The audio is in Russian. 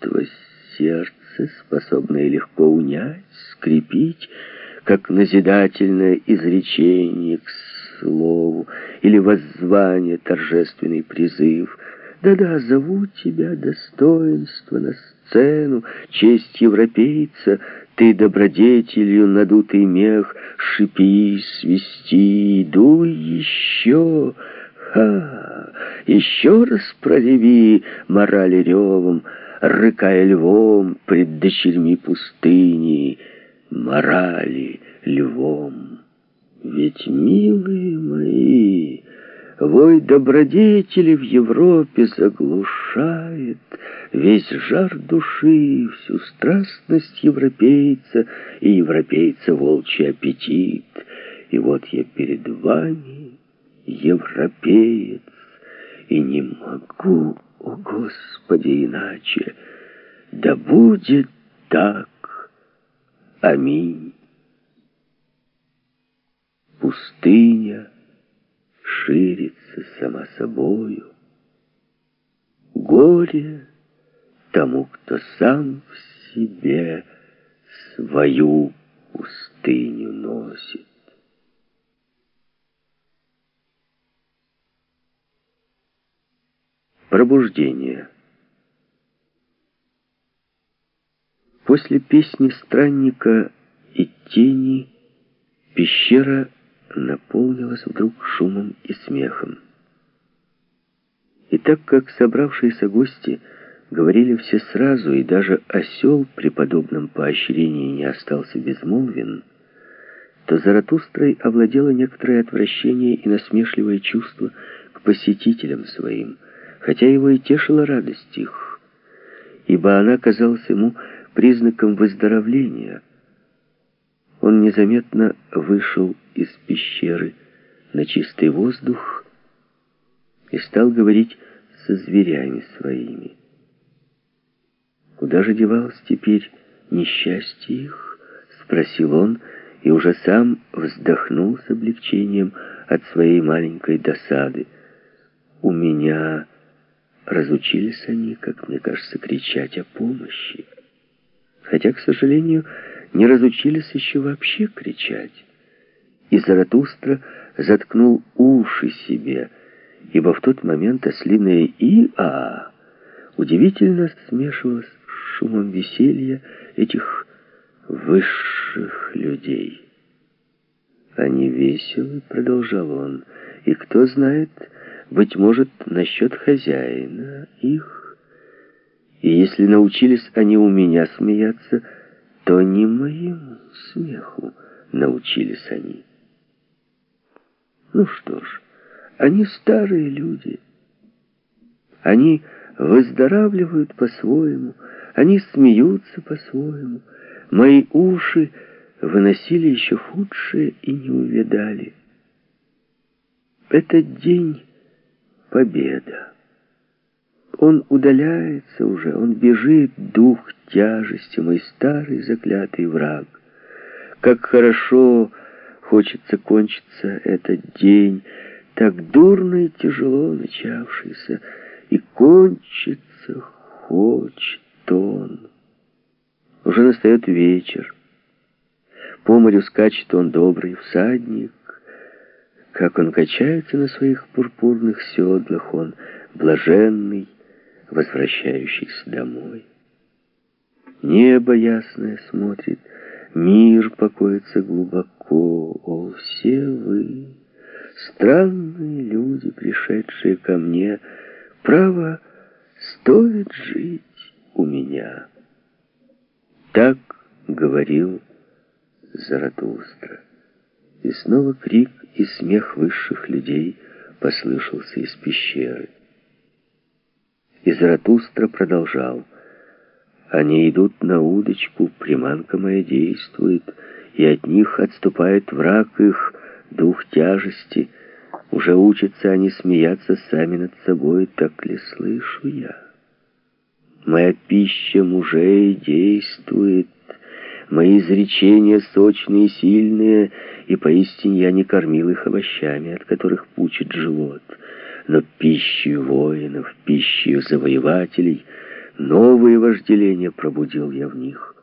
чувство сердца, способное легко унять, скрепить, как назидательное изречение к слову или воззвание, торжественный призыв. Да-да, зову тебя, достоинство, на сцену, честь европейца, ты добродетелью надутый мех, шипи, свисти, дуй еще, ха, еще раз прореви морали ревом, рыкая львом пред дочерьми пустыни, морали львом. Ведь, милые мои, вой добродетели в Европе заглушает весь жар души, всю страстность европейца и европейца волчий аппетит. И вот я перед вами, европеец, и не могу, о Господи, иначе, да будет так. Аминь. Пустыня ширится сама собою. Горе тому, кто сам в себе свою пустыню носит. Пробуждение. После песни странника и тени пещера наполнилась вдруг шумом и смехом. И так как собравшиеся гости говорили все сразу, и даже осел при подобном поощрении не остался безмолвен, то Заратустрой овладело некоторое отвращение и насмешливое чувство к посетителям своим, хотя его и тешила радость их, ибо она казалась ему признаком выздоровления. Он незаметно вышел из пещеры на чистый воздух и стал говорить со зверями своими. «Куда же девалось теперь несчастье их?» — спросил он, и уже сам вздохнул с облегчением от своей маленькой досады. «У меня разучились они, как мне кажется, кричать о помощи. Хотя, к сожалению, не разучились еще вообще кричать. И Заратустра заткнул уши себе, ибо в тот момент ослиное «и-а» удивительно смешивалось с шумом веселья этих высших людей. «Они веселы», — продолжал он, — «и кто знает, быть может, насчет хозяина их. И если научились они у меня смеяться, то не моему смеху научились они». Ну что ж, они старые люди. Они выздоравливают по-своему, они смеются по-своему. Мои уши выносили еще худшее и не увидали. Этот день — победа. Он удаляется уже, он бежит, дух тяжести, мой старый заклятый враг. Как хорошо хочется кончиться этот день, так дурно и тяжело начавшийся, и кончится хочет он. Уже настает вечер. По морю скачет он добрый всадник. Как он качается на своих пурпурных седлах, он блаженный, возвращающийся домой. Небо ясное смотрит, мир покоится глубоко. О, все вы, странные люди, пришедшие ко мне, право, стоит жить у меня. Так говорил Заратустра. И снова крик и смех высших людей послышался из пещеры. И Заратустра продолжал. Они идут на удочку, приманка моя действует, и от них отступает враг их, дух тяжести. Уже учатся они смеяться сами над собой, так ли слышу я? Моя пища мужей действует, мои изречения сочные и сильные, и поистине я не кормил их овощами, от которых пучит живот, но пищей воинов, пищей завоевателей — Новые вожделения пробудил я в них.